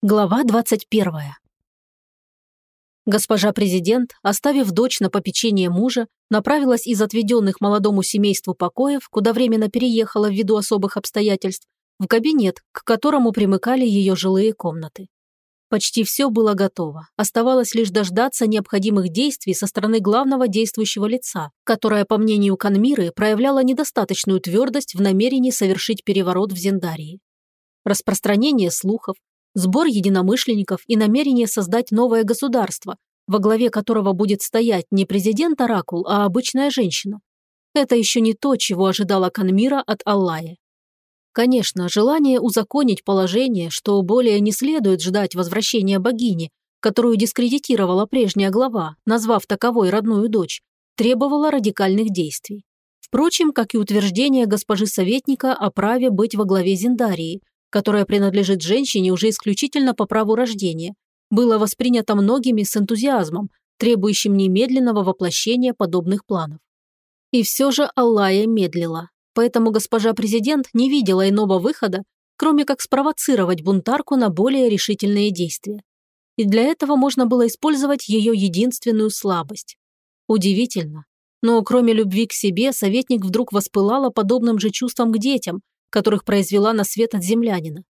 Глава 21. Госпожа президент, оставив дочь на попечение мужа, направилась из отведенных молодому семейству покоев, куда временно переехала ввиду особых обстоятельств, в кабинет, к которому примыкали ее жилые комнаты. Почти все было готово, оставалось лишь дождаться необходимых действий со стороны главного действующего лица, которое, по мнению Канмиры, проявляло недостаточную твердость в намерении совершить переворот в Зендарии. Распространение слухов, сбор единомышленников и намерение создать новое государство, во главе которого будет стоять не президент Оракул, а обычная женщина. Это еще не то, чего ожидала Канмира от Аллая. Конечно, желание узаконить положение, что более не следует ждать возвращения богини, которую дискредитировала прежняя глава, назвав таковой родную дочь, требовало радикальных действий. Впрочем, как и утверждение госпожи советника о праве быть во главе Зиндарии, которое принадлежит женщине уже исключительно по праву рождения, было воспринято многими с энтузиазмом, требующим немедленного воплощения подобных планов. И все же Аллая медлила, поэтому госпожа президент не видела иного выхода, кроме как спровоцировать бунтарку на более решительные действия. И для этого можно было использовать ее единственную слабость. Удивительно, но кроме любви к себе, советник вдруг воспылала подобным же чувством к детям, которых произвела на свет от землянина.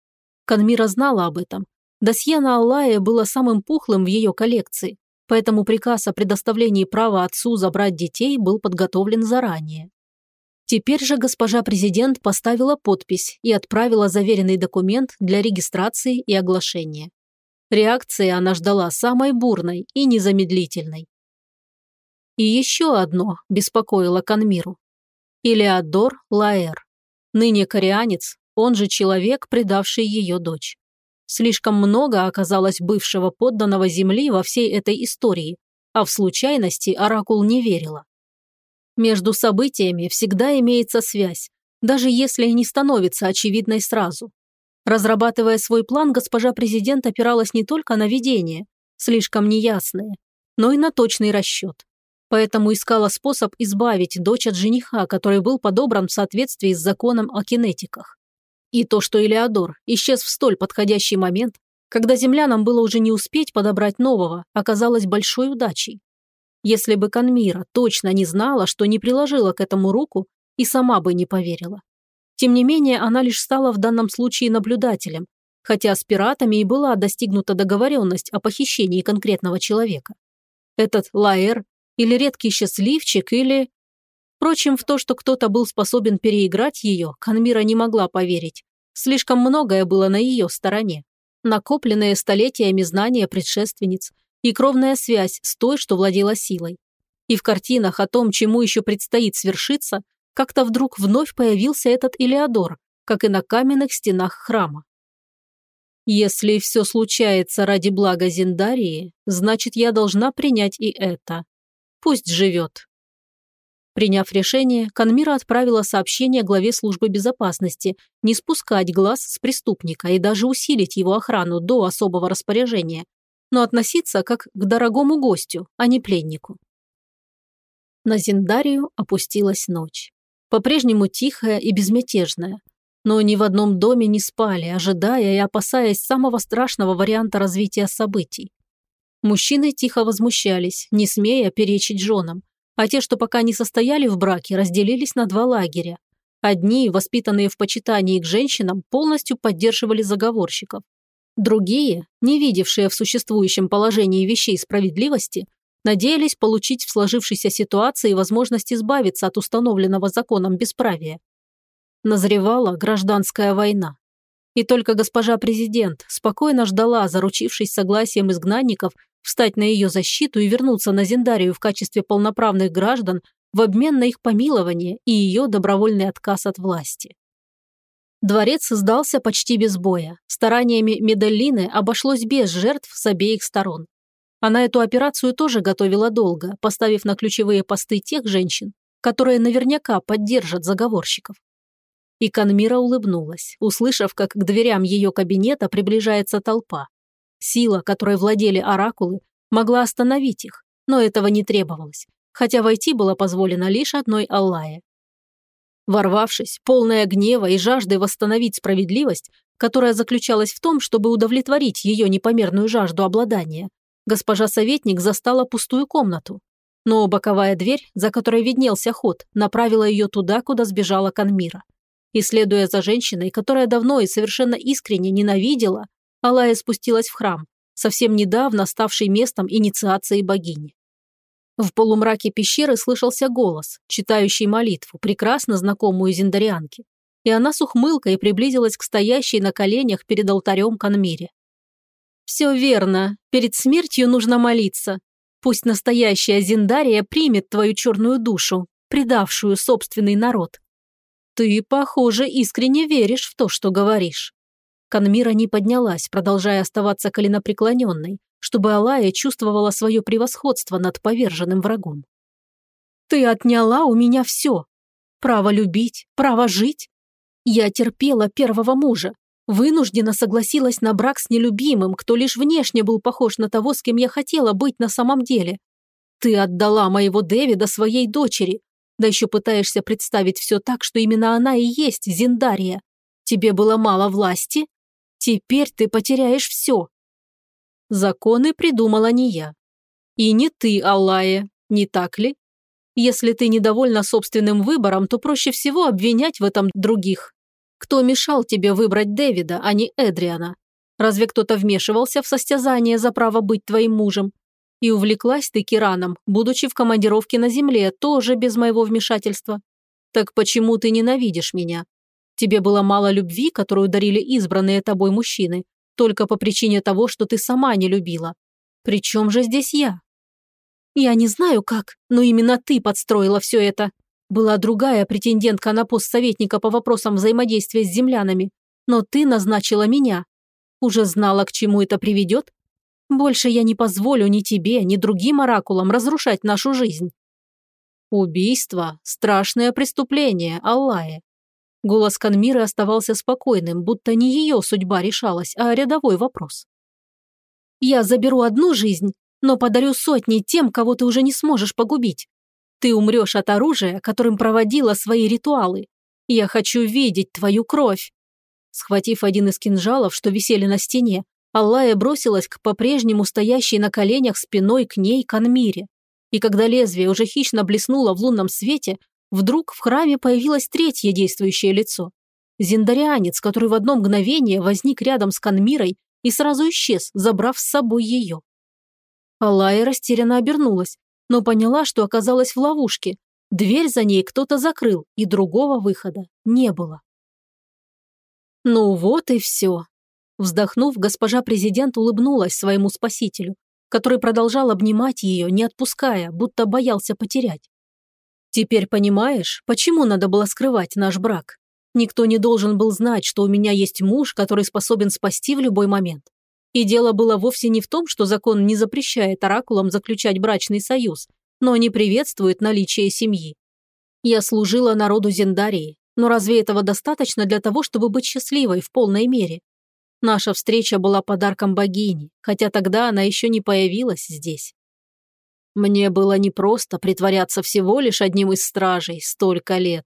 Канмира знала об этом. Досье на Аллае было самым пухлым в ее коллекции, поэтому приказ о предоставлении права отцу забрать детей был подготовлен заранее. Теперь же госпожа президент поставила подпись и отправила заверенный документ для регистрации и оглашения. Реакции она ждала самой бурной и незамедлительной. И еще одно беспокоило Канмиру. Илеодор Лаэр. Ныне корианец, он же человек, предавший ее дочь. Слишком много оказалось бывшего подданного земли во всей этой истории, а в случайности Оракул не верила. Между событиями всегда имеется связь, даже если и не становится очевидной сразу. Разрабатывая свой план, госпожа президент опиралась не только на видение, слишком неясное, но и на точный расчет поэтому искала способ избавить дочь от жениха, который был подобран в соответствии с законом о кинетиках. И то, что Элеодор исчез в столь подходящий момент, когда землянам было уже не успеть подобрать нового, оказалось большой удачей. Если бы Канмира точно не знала, что не приложила к этому руку, и сама бы не поверила. Тем не менее, она лишь стала в данном случае наблюдателем, хотя с пиратами и была достигнута договоренность о похищении конкретного человека. Этот Лаэр или редкий счастливчик, или... Впрочем, в то, что кто-то был способен переиграть ее, Канмира не могла поверить. Слишком многое было на ее стороне. Накопленные столетиями знания предшественниц и кровная связь с той, что владела силой. И в картинах о том, чему еще предстоит свершиться, как-то вдруг вновь появился этот Илеодор, как и на каменных стенах храма. Если все случается ради блага Зиндарии, значит, я должна принять и это. Пусть живет. Приняв решение, Канмира отправила сообщение главе службы безопасности не спускать глаз с преступника и даже усилить его охрану до особого распоряжения, но относиться как к дорогому гостю, а не пленнику. На Зиндарию опустилась ночь. По-прежнему тихая и безмятежная. Но ни в одном доме не спали, ожидая и опасаясь самого страшного варианта развития событий. Мужчины тихо возмущались, не смея перечить женам, а те, что пока не состояли в браке, разделились на два лагеря. Одни, воспитанные в почитании к женщинам, полностью поддерживали заговорщиков. Другие, не видевшие в существующем положении вещей справедливости, надеялись получить в сложившейся ситуации возможность избавиться от установленного законом бесправия. Назревала гражданская война. И только госпожа президент спокойно ждала, заручившись согласием изгнанников, встать на ее защиту и вернуться на Зендарию в качестве полноправных граждан в обмен на их помилование и ее добровольный отказ от власти. Дворец сдался почти без боя. Стараниями Медаллины обошлось без жертв с обеих сторон. Она эту операцию тоже готовила долго, поставив на ключевые посты тех женщин, которые наверняка поддержат заговорщиков. И Канмира улыбнулась, услышав, как к дверям ее кабинета приближается толпа. Сила, которой владели оракулы, могла остановить их, но этого не требовалось, хотя войти было позволено лишь одной Аллае. Ворвавшись, полная гнева и жаждой восстановить справедливость, которая заключалась в том, чтобы удовлетворить ее непомерную жажду обладания, госпожа советник застала пустую комнату. Но боковая дверь, за которой виднелся ход, направила ее туда, куда сбежала Канмира. И следуя за женщиной, которая давно и совершенно искренне ненавидела, Алая спустилась в храм, совсем недавно ставший местом инициации богини. В полумраке пещеры слышался голос, читающий молитву, прекрасно знакомую Зиндарианке. И она с ухмылкой приблизилась к стоящей на коленях перед алтарем Канмире. «Все верно. Перед смертью нужно молиться. Пусть настоящая Зиндария примет твою черную душу, предавшую собственный народ. Ты, похоже, искренне веришь в то, что говоришь». Канмира не поднялась, продолжая оставаться коленопреклоненной, чтобы Алая чувствовала свое превосходство над поверженным врагом. «Ты отняла у меня все. Право любить, право жить. Я терпела первого мужа, вынуждена согласилась на брак с нелюбимым, кто лишь внешне был похож на того, с кем я хотела быть на самом деле. Ты отдала моего Дэвида своей дочери, да еще пытаешься представить все так, что именно она и есть Зиндария. Тебе было мало власти? Теперь ты потеряешь все, Законы придумала не я. И не ты, Аллая, не так ли? Если ты недовольна собственным выбором, то проще всего обвинять в этом других. Кто мешал тебе выбрать Дэвида, а не Эдриана? Разве кто-то вмешивался в состязание за право быть твоим мужем? И увлеклась ты Кираном, будучи в командировке на земле, тоже без моего вмешательства. Так почему ты ненавидишь меня? Тебе было мало любви, которую дарили избранные тобой мужчины, только по причине того, что ты сама не любила. Причем же здесь я? Я не знаю как, но именно ты подстроила все это. Была другая претендентка на пост советника по вопросам взаимодействия с землянами, но ты назначила меня. Уже знала, к чему это приведет? Больше я не позволю ни тебе, ни другим оракулам разрушать нашу жизнь. Убийство – страшное преступление, Аллае. Голос Канмиры оставался спокойным, будто не ее судьба решалась, а рядовой вопрос. «Я заберу одну жизнь, но подарю сотни тем, кого ты уже не сможешь погубить. Ты умрешь от оружия, которым проводила свои ритуалы. Я хочу видеть твою кровь». Схватив один из кинжалов, что висели на стене, Аллая бросилась к по-прежнему стоящей на коленях спиной к ней Канмире. И когда лезвие уже хищно блеснуло в лунном свете, Вдруг в храме появилось третье действующее лицо. Зиндарианец, который в одно мгновение возник рядом с Канмирой и сразу исчез, забрав с собой ее. Алая растерянно обернулась, но поняла, что оказалась в ловушке. Дверь за ней кто-то закрыл, и другого выхода не было. Ну вот и все. Вздохнув, госпожа президент улыбнулась своему спасителю, который продолжал обнимать ее, не отпуская, будто боялся потерять. Теперь понимаешь, почему надо было скрывать наш брак? Никто не должен был знать, что у меня есть муж, который способен спасти в любой момент. И дело было вовсе не в том, что закон не запрещает оракулам заключать брачный союз, но не приветствует наличие семьи. Я служила народу Зендарии, но разве этого достаточно для того, чтобы быть счастливой в полной мере? Наша встреча была подарком богини, хотя тогда она еще не появилась здесь. Мне было непросто притворяться всего лишь одним из стражей столько лет.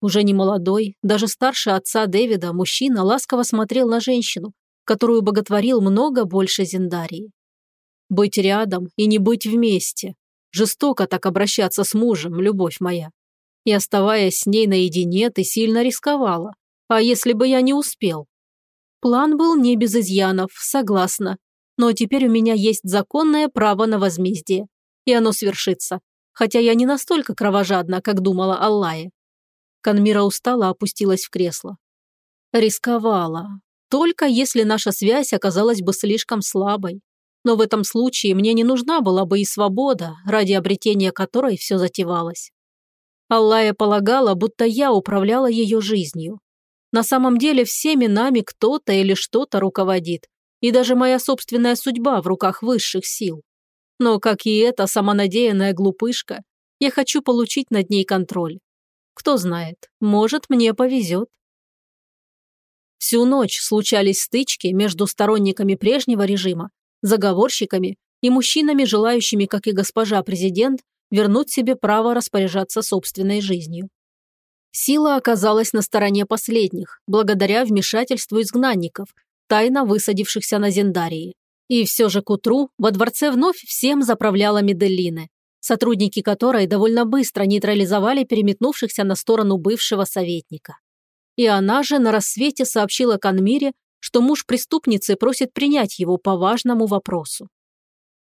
Уже не молодой, даже старше отца Дэвида, мужчина ласково смотрел на женщину, которую боготворил много больше Зиндарии. Быть рядом и не быть вместе. Жестоко так обращаться с мужем, любовь моя. И оставаясь с ней наедине, ты сильно рисковала. А если бы я не успел? План был не без изъянов, согласна. Но теперь у меня есть законное право на возмездие и оно свершится. Хотя я не настолько кровожадна, как думала Аллая. Канмира устала опустилась в кресло. Рисковала. Только если наша связь оказалась бы слишком слабой. Но в этом случае мне не нужна была бы и свобода, ради обретения которой все затевалось. Аллая полагала, будто я управляла ее жизнью. На самом деле всеми нами кто-то или что-то руководит, и даже моя собственная судьба в руках высших сил. Но, как и эта самонадеянная глупышка, я хочу получить над ней контроль. Кто знает, может, мне повезет. Всю ночь случались стычки между сторонниками прежнего режима, заговорщиками и мужчинами, желающими, как и госпожа президент, вернуть себе право распоряжаться собственной жизнью. Сила оказалась на стороне последних, благодаря вмешательству изгнанников, тайно высадившихся на Зендарии. И все же к утру во дворце вновь всем заправляла Меделлины, сотрудники которой довольно быстро нейтрализовали переметнувшихся на сторону бывшего советника. И она же на рассвете сообщила Канмире, что муж преступницы просит принять его по важному вопросу.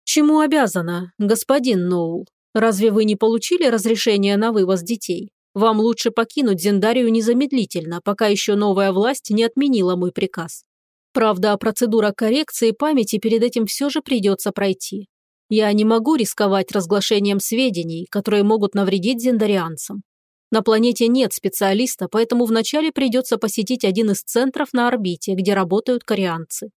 «Чему обязана, господин Ноул? Разве вы не получили разрешение на вывоз детей? Вам лучше покинуть Зендарию незамедлительно, пока еще новая власть не отменила мой приказ. Правда, процедура коррекции памяти перед этим все же придется пройти. Я не могу рисковать разглашением сведений, которые могут навредить зендарианцам. На планете нет специалиста, поэтому вначале придется посетить один из центров на орбите, где работают корианцы.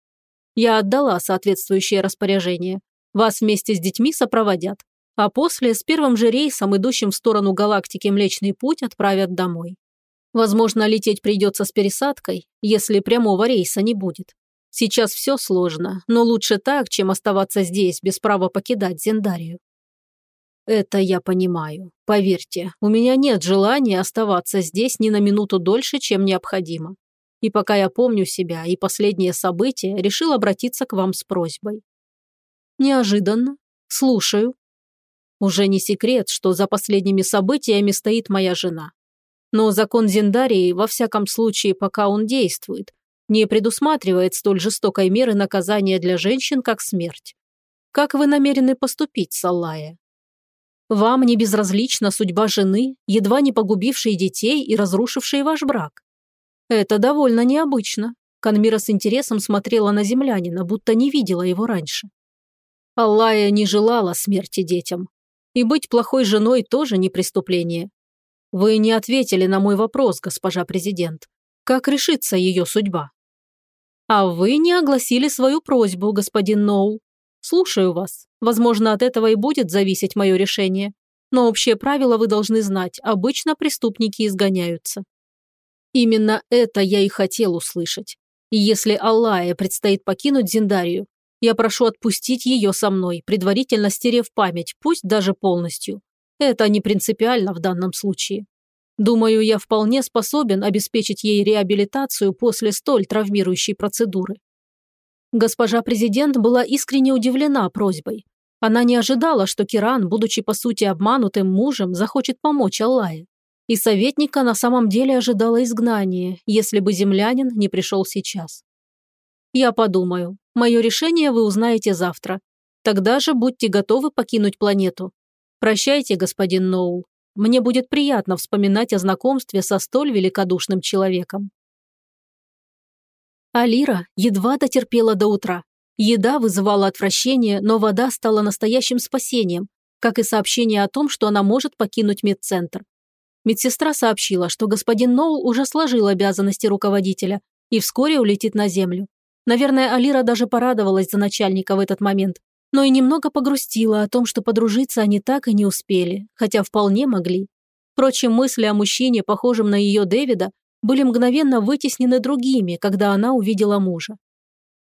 Я отдала соответствующее распоряжение. Вас вместе с детьми сопроводят, а после с первым же рейсом, идущим в сторону галактики Млечный Путь, отправят домой. Возможно, лететь придется с пересадкой, если прямого рейса не будет. Сейчас все сложно, но лучше так, чем оставаться здесь без права покидать Зендарию. Это я понимаю. Поверьте, у меня нет желания оставаться здесь ни на минуту дольше, чем необходимо. И пока я помню себя и последние события, решил обратиться к вам с просьбой. Неожиданно. Слушаю. Уже не секрет, что за последними событиями стоит моя жена. Но закон Зендарии, во всяком случае, пока он действует, не предусматривает столь жестокой меры наказания для женщин, как смерть. Как вы намерены поступить, Саллая? Вам не безразлична судьба жены, едва не погубившей детей и разрушившей ваш брак. Это довольно необычно. Канмира с интересом смотрела на землянина, будто не видела его раньше. Аллая не желала смерти детям. И быть плохой женой тоже не преступление. Вы не ответили на мой вопрос, госпожа президент. Как решится ее судьба? А вы не огласили свою просьбу, господин Ноу. Слушаю вас. Возможно, от этого и будет зависеть мое решение. Но общее правило вы должны знать. Обычно преступники изгоняются. Именно это я и хотел услышать. И если Аллае предстоит покинуть Зиндарию, я прошу отпустить ее со мной, предварительно стерев память, пусть даже полностью. Это не принципиально в данном случае. Думаю, я вполне способен обеспечить ей реабилитацию после столь травмирующей процедуры. Госпожа президент была искренне удивлена просьбой. Она не ожидала, что Киран, будучи по сути обманутым мужем, захочет помочь Аллае. И советника на самом деле ожидала изгнания, если бы землянин не пришел сейчас. Я подумаю. Мое решение вы узнаете завтра. Тогда же будьте готовы покинуть планету. Прощайте, господин Ноул. Мне будет приятно вспоминать о знакомстве со столь великодушным человеком. Алира едва дотерпела до утра. Еда вызывала отвращение, но вода стала настоящим спасением, как и сообщение о том, что она может покинуть медцентр. Медсестра сообщила, что господин Ноул уже сложил обязанности руководителя и вскоре улетит на землю. Наверное, Алира даже порадовалась за начальника в этот момент, но и немного погрустила о том, что подружиться они так и не успели, хотя вполне могли. Впрочем, мысли о мужчине, похожем на ее Дэвида, были мгновенно вытеснены другими, когда она увидела мужа.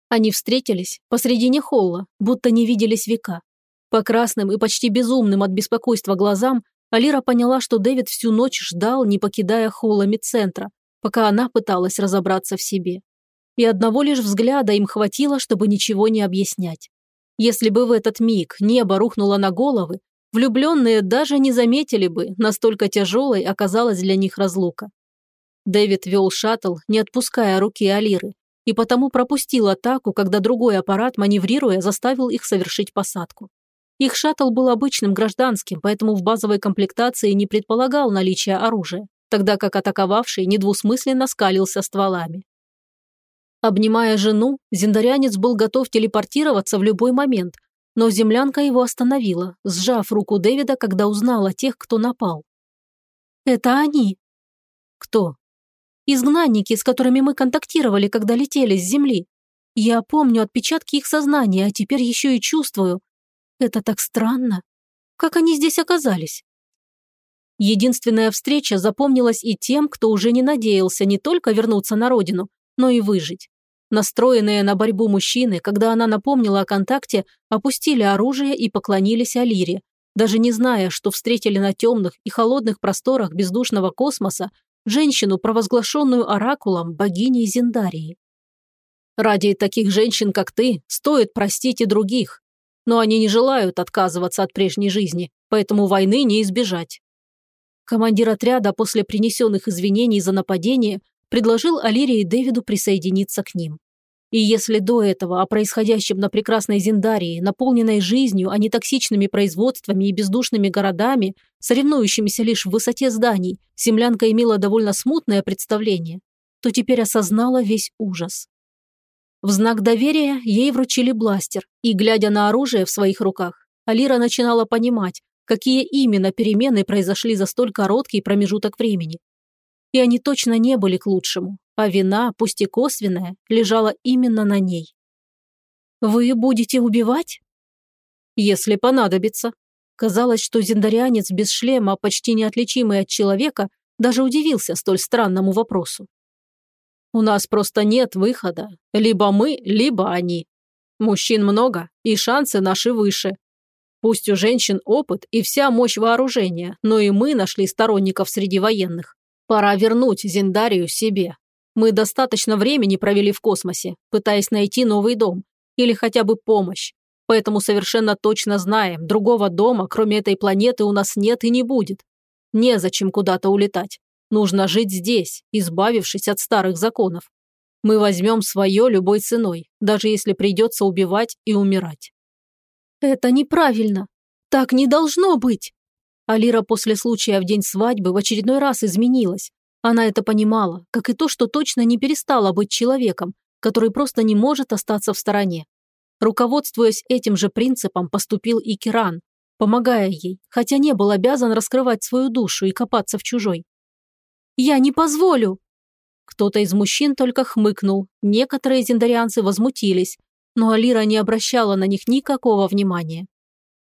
Они встретились посредине холла, будто не виделись века. По красным и почти безумным от беспокойства глазам Алира поняла, что Дэвид всю ночь ждал, не покидая холла медцентра, пока она пыталась разобраться в себе. И одного лишь взгляда им хватило, чтобы ничего не объяснять. Если бы в этот миг небо рухнуло на головы, влюбленные даже не заметили бы, настолько тяжелой оказалась для них разлука. Дэвид вел шаттл, не отпуская руки Алиры, и потому пропустил атаку, когда другой аппарат, маневрируя, заставил их совершить посадку. Их шаттл был обычным гражданским, поэтому в базовой комплектации не предполагал наличия оружия, тогда как атаковавший недвусмысленно скалился стволами. Обнимая жену, зендарянец был готов телепортироваться в любой момент, но землянка его остановила, сжав руку Дэвида, когда узнала тех, кто напал. «Это они!» «Кто?» Изгнанники, с которыми мы контактировали, когда летели с Земли. Я помню отпечатки их сознания, а теперь еще и чувствую. Это так странно. Как они здесь оказались? Единственная встреча запомнилась и тем, кто уже не надеялся не только вернуться на родину, но и выжить. Настроенные на борьбу мужчины, когда она напомнила о контакте, опустили оружие и поклонились Алире, даже не зная, что встретили на темных и холодных просторах бездушного космоса женщину, провозглашенную оракулом богиней Зиндарии. Ради таких женщин, как ты, стоит простить и других. Но они не желают отказываться от прежней жизни, поэтому войны не избежать. Командир отряда после принесенных извинений за нападение предложил Алире и Дэвиду присоединиться к ним. И если до этого о происходящем на прекрасной Зиндарии, наполненной жизнью, а не токсичными производствами и бездушными городами, соревнующимися лишь в высоте зданий, землянка имела довольно смутное представление, то теперь осознала весь ужас. В знак доверия ей вручили бластер, и, глядя на оружие в своих руках, Алира начинала понимать, какие именно перемены произошли за столь короткий промежуток времени. И они точно не были к лучшему а вина, пусть и косвенная, лежала именно на ней. «Вы будете убивать?» «Если понадобится». Казалось, что зендарианец без шлема, почти неотличимый от человека, даже удивился столь странному вопросу. «У нас просто нет выхода. Либо мы, либо они. Мужчин много, и шансы наши выше. Пусть у женщин опыт и вся мощь вооружения, но и мы нашли сторонников среди военных. Пора вернуть Зендарию себе. Мы достаточно времени провели в космосе, пытаясь найти новый дом или хотя бы помощь. Поэтому совершенно точно знаем, другого дома, кроме этой планеты, у нас нет и не будет. Незачем куда-то улетать. Нужно жить здесь, избавившись от старых законов. Мы возьмем свое любой ценой, даже если придется убивать и умирать. Это неправильно. Так не должно быть. Алира после случая в день свадьбы в очередной раз изменилась, она это понимала, как и то, что точно не перестала быть человеком, который просто не может остаться в стороне. Руководствуясь этим же принципом, поступил и Киран, помогая ей, хотя не был обязан раскрывать свою душу и копаться в чужой. «Я не позволю!» Кто-то из мужчин только хмыкнул, некоторые зендарианцы возмутились, но Алира не обращала на них никакого внимания.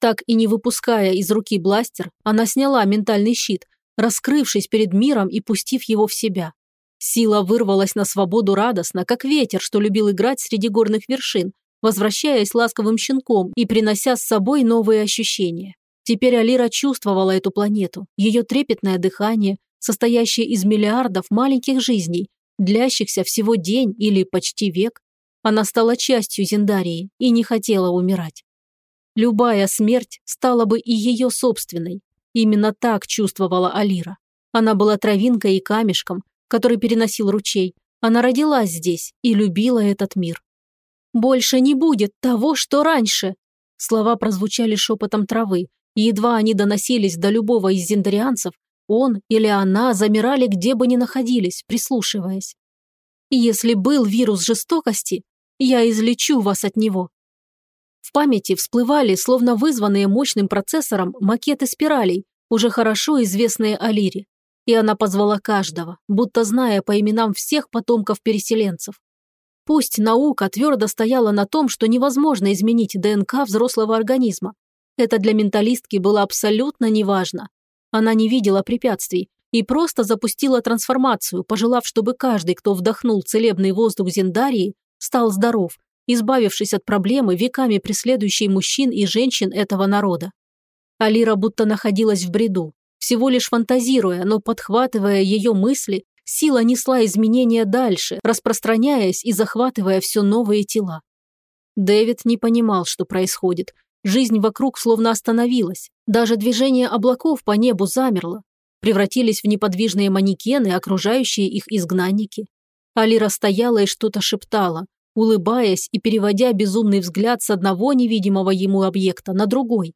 Так и не выпуская из руки бластер, она сняла ментальный щит, раскрывшись перед миром и пустив его в себя. Сила вырвалась на свободу радостно, как ветер, что любил играть среди горных вершин, возвращаясь ласковым щенком и принося с собой новые ощущения. Теперь Алира чувствовала эту планету, ее трепетное дыхание, состоящее из миллиардов маленьких жизней, длящихся всего день или почти век. Она стала частью Зендарии и не хотела умирать. Любая смерть стала бы и ее собственной, Именно так чувствовала Алира. Она была травинкой и камешком, который переносил ручей. Она родилась здесь и любила этот мир. «Больше не будет того, что раньше!» Слова прозвучали шепотом травы, и едва они доносились до любого из зендарианцев, он или она замирали, где бы ни находились, прислушиваясь. «Если был вирус жестокости, я излечу вас от него. В памяти всплывали, словно вызванные мощным процессором, макеты спиралей, уже хорошо известные Алире. И она позвала каждого, будто зная по именам всех потомков переселенцев. Пусть наука твердо стояла на том, что невозможно изменить ДНК взрослого организма. Это для менталистки было абсолютно неважно. Она не видела препятствий и просто запустила трансформацию, пожелав, чтобы каждый, кто вдохнул целебный воздух Зендарии, стал здоров избавившись от проблемы, веками преследующей мужчин и женщин этого народа. Алира будто находилась в бреду, всего лишь фантазируя, но подхватывая ее мысли, сила несла изменения дальше, распространяясь и захватывая все новые тела. Дэвид не понимал, что происходит. Жизнь вокруг словно остановилась. Даже движение облаков по небу замерло. Превратились в неподвижные манекены, окружающие их изгнанники. Алира стояла и что-то шептала, улыбаясь и переводя безумный взгляд с одного невидимого ему объекта на другой.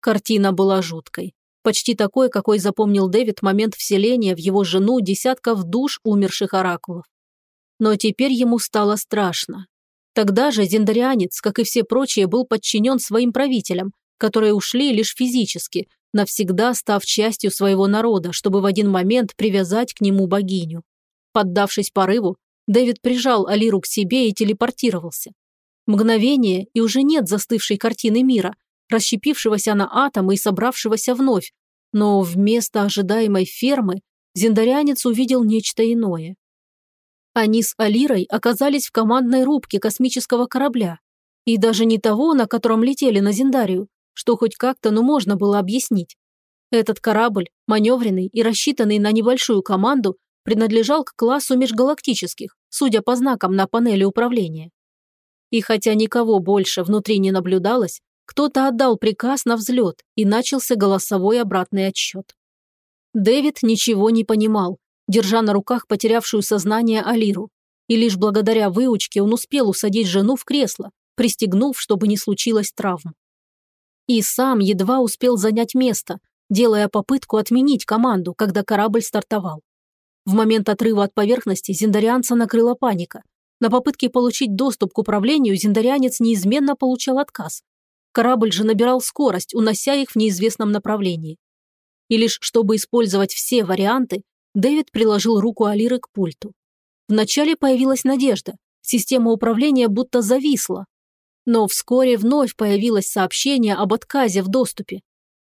Картина была жуткой. Почти такой, какой запомнил Дэвид момент вселения в его жену десятков душ умерших оракулов. Но теперь ему стало страшно. Тогда же зендарианец, как и все прочие, был подчинен своим правителям, которые ушли лишь физически, навсегда став частью своего народа, чтобы в один момент привязать к нему богиню. Поддавшись порыву, Дэвид прижал Алиру к себе и телепортировался. Мгновение, и уже нет застывшей картины мира, расщепившегося на атомы и собравшегося вновь. Но вместо ожидаемой фермы зендарянец увидел нечто иное. Они с Алирой оказались в командной рубке космического корабля. И даже не того, на котором летели на Зендарию, что хоть как-то, ну можно было объяснить. Этот корабль, маневренный и рассчитанный на небольшую команду, принадлежал к классу межгалактических, судя по знакам на панели управления. И хотя никого больше внутри не наблюдалось, кто-то отдал приказ на взлет и начался голосовой обратный отсчет. Дэвид ничего не понимал, держа на руках потерявшую сознание Алиру. И лишь благодаря выучке он успел усадить жену в кресло, пристегнув, чтобы не случилось травм. И сам едва успел занять место, делая попытку отменить команду, когда корабль стартовал. В момент отрыва от поверхности зиндарианца накрыла паника. На попытке получить доступ к управлению зиндарианец неизменно получал отказ. Корабль же набирал скорость, унося их в неизвестном направлении. И лишь чтобы использовать все варианты, Дэвид приложил руку Алиры к пульту. Вначале появилась надежда. Система управления будто зависла. Но вскоре вновь появилось сообщение об отказе в доступе.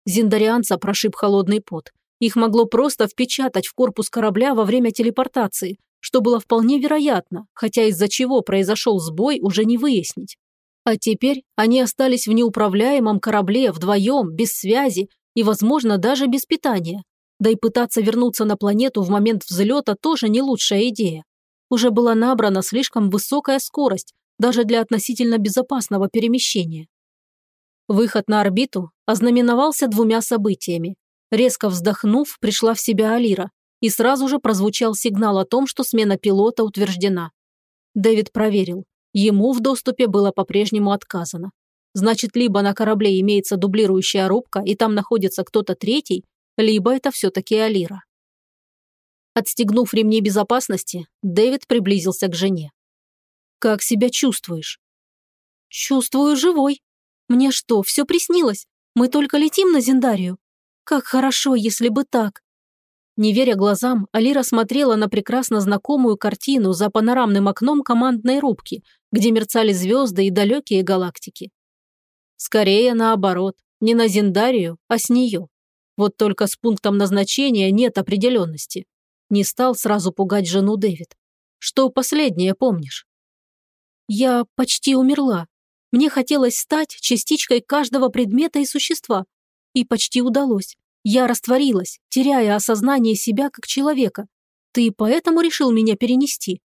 Зиндарианца прошиб холодный пот. Их могло просто впечатать в корпус корабля во время телепортации, что было вполне вероятно, хотя из-за чего произошел сбой, уже не выяснить. А теперь они остались в неуправляемом корабле вдвоем, без связи и, возможно, даже без питания. Да и пытаться вернуться на планету в момент взлета тоже не лучшая идея. Уже была набрана слишком высокая скорость, даже для относительно безопасного перемещения. Выход на орбиту ознаменовался двумя событиями. Резко вздохнув, пришла в себя Алира, и сразу же прозвучал сигнал о том, что смена пилота утверждена. Дэвид проверил. Ему в доступе было по-прежнему отказано. Значит, либо на корабле имеется дублирующая рубка, и там находится кто-то третий, либо это все-таки Алира. Отстегнув ремни безопасности, Дэвид приблизился к жене. «Как себя чувствуешь?» «Чувствую живой. Мне что, все приснилось? Мы только летим на Зендарию? Как хорошо, если бы так. Не веря глазам, Алира смотрела на прекрасно знакомую картину за панорамным окном командной рубки, где мерцали звезды и далекие галактики. Скорее наоборот, не на Зендарию, а с нее. Вот только с пунктом назначения нет определенности. Не стал сразу пугать жену Дэвид. Что последнее помнишь? Я почти умерла. Мне хотелось стать частичкой каждого предмета и существа, и почти удалось. Я растворилась, теряя осознание себя как человека. Ты поэтому решил меня перенести?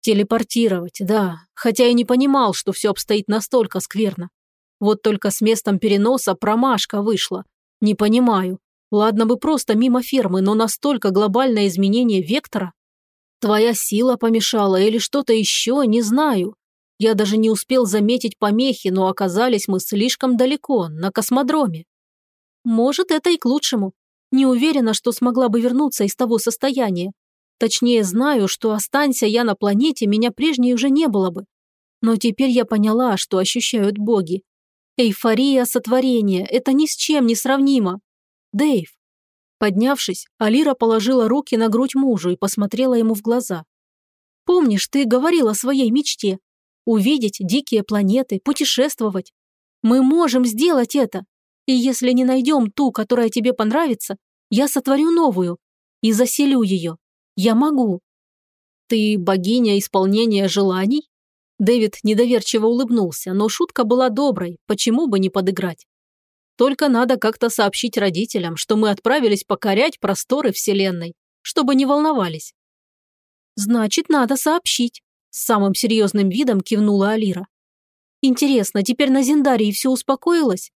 Телепортировать, да, хотя и не понимал, что все обстоит настолько скверно. Вот только с местом переноса промашка вышла. Не понимаю. Ладно бы просто мимо фермы, но настолько глобальное изменение вектора? Твоя сила помешала или что-то еще, не знаю. Я даже не успел заметить помехи, но оказались мы слишком далеко, на космодроме. Может, это и к лучшему. Не уверена, что смогла бы вернуться из того состояния. Точнее, знаю, что останься я на планете, меня прежней уже не было бы. Но теперь я поняла, что ощущают боги. Эйфория сотворения – это ни с чем не сравнимо. Дэйв. Поднявшись, Алира положила руки на грудь мужу и посмотрела ему в глаза. «Помнишь, ты говорил о своей мечте? Увидеть дикие планеты, путешествовать. Мы можем сделать это. И если не найдем ту, которая тебе понравится, я сотворю новую и заселю ее. Я могу». «Ты богиня исполнения желаний?» Дэвид недоверчиво улыбнулся, но шутка была доброй, почему бы не подыграть? Только надо как-то сообщить родителям, что мы отправились покорять просторы Вселенной, чтобы не волновались. «Значит, надо сообщить», – с самым серьезным видом кивнула Алира. «Интересно, теперь на Зендарии все успокоилось?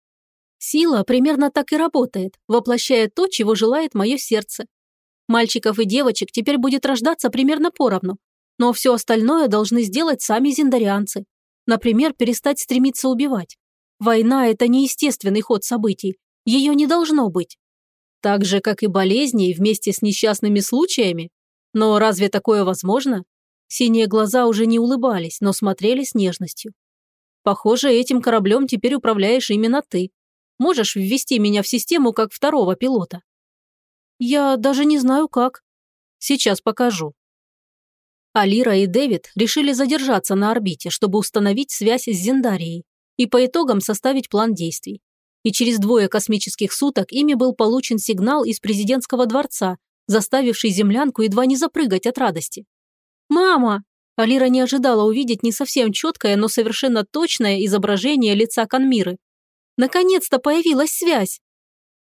Сила примерно так и работает, воплощая то, чего желает мое сердце. Мальчиков и девочек теперь будет рождаться примерно поровну, но все остальное должны сделать сами зендарианцы. Например, перестать стремиться убивать. Война – это неестественный ход событий, ее не должно быть. Так же, как и болезни вместе с несчастными случаями. Но разве такое возможно? Синие глаза уже не улыбались, но смотрели с нежностью. Похоже, этим кораблем теперь управляешь именно ты. Можешь ввести меня в систему как второго пилота?» «Я даже не знаю как. Сейчас покажу». Алира и Дэвид решили задержаться на орбите, чтобы установить связь с Зендарией и по итогам составить план действий. И через двое космических суток ими был получен сигнал из президентского дворца, заставивший землянку едва не запрыгать от радости. «Мама!» Алира не ожидала увидеть не совсем четкое, но совершенно точное изображение лица Канмиры. Наконец-то появилась связь.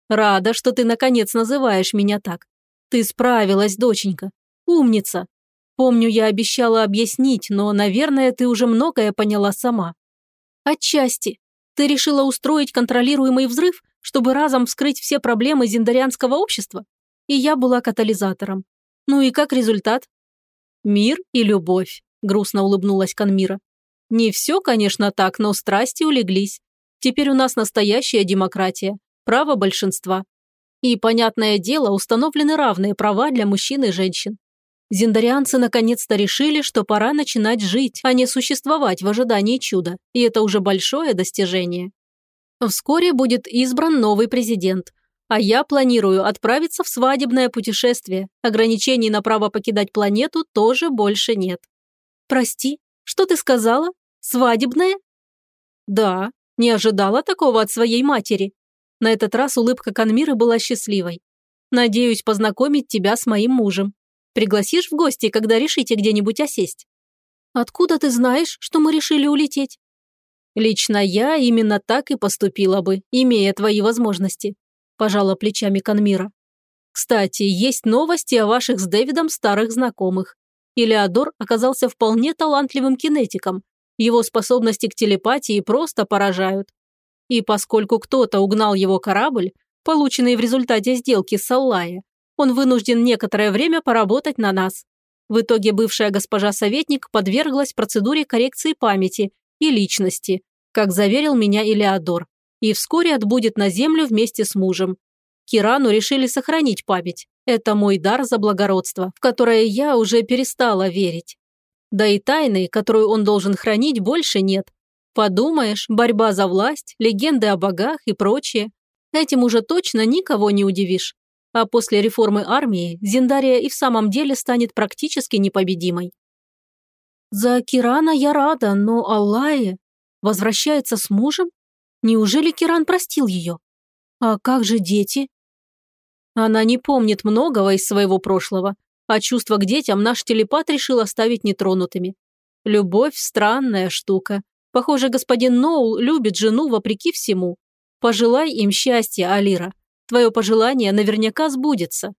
Рада, что ты наконец называешь меня так. Ты справилась, доченька. Умница. Помню, я обещала объяснить, но, наверное, ты уже многое поняла сама. Отчасти. Ты решила устроить контролируемый взрыв, чтобы разом вскрыть все проблемы зиндарианского общества? И я была катализатором. Ну и как результат? Мир и любовь, грустно улыбнулась Канмира. Не все, конечно, так, но страсти улеглись. Теперь у нас настоящая демократия, право большинства. И, понятное дело, установлены равные права для мужчин и женщин. Зиндарианцы наконец-то решили, что пора начинать жить, а не существовать в ожидании чуда, и это уже большое достижение. Вскоре будет избран новый президент, а я планирую отправиться в свадебное путешествие. Ограничений на право покидать планету тоже больше нет. Прости, что ты сказала? Свадебное? Да, не ожидала такого от своей матери. На этот раз улыбка Канмиры была счастливой. Надеюсь познакомить тебя с моим мужем. Пригласишь в гости, когда решите где-нибудь осесть? Откуда ты знаешь, что мы решили улететь? Лично я именно так и поступила бы, имея твои возможности. Пожала плечами Канмира. Кстати, есть новости о ваших с Дэвидом старых знакомых. Илеодор оказался вполне талантливым кинетиком. Его способности к телепатии просто поражают. И поскольку кто-то угнал его корабль, полученный в результате сделки с Аллая, он вынужден некоторое время поработать на нас. В итоге бывшая госпожа-советник подверглась процедуре коррекции памяти и личности, как заверил меня Илеодор, и вскоре отбудет на землю вместе с мужем. Кирану решили сохранить память. Это мой дар за благородство, в которое я уже перестала верить. Да и тайны, которую он должен хранить, больше нет. Подумаешь, борьба за власть, легенды о богах и прочее. Этим уже точно никого не удивишь. А после реформы армии Зиндария и в самом деле станет практически непобедимой. За Кирана я рада, но Аллае возвращается с мужем? Неужели Киран простил ее? А как же дети? Она не помнит многого из своего прошлого, а чувства к детям наш телепат решил оставить нетронутыми. Любовь – странная штука. Похоже, господин Ноул любит жену вопреки всему. Пожелай им счастья, Алира. Твое пожелание наверняка сбудется.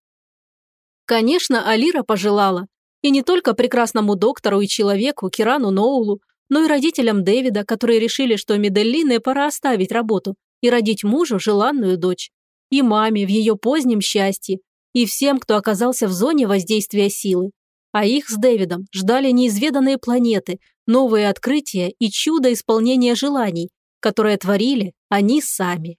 Конечно, Алира пожелала. И не только прекрасному доктору и человеку, Кирану Ноулу, но и родителям Дэвида, которые решили, что Меделлине пора оставить работу и родить мужу желанную дочь. И маме в ее позднем счастье, и всем, кто оказался в зоне воздействия силы. А их с Дэвидом ждали неизведанные планеты, новые открытия и чудо исполнения желаний, которое творили они сами.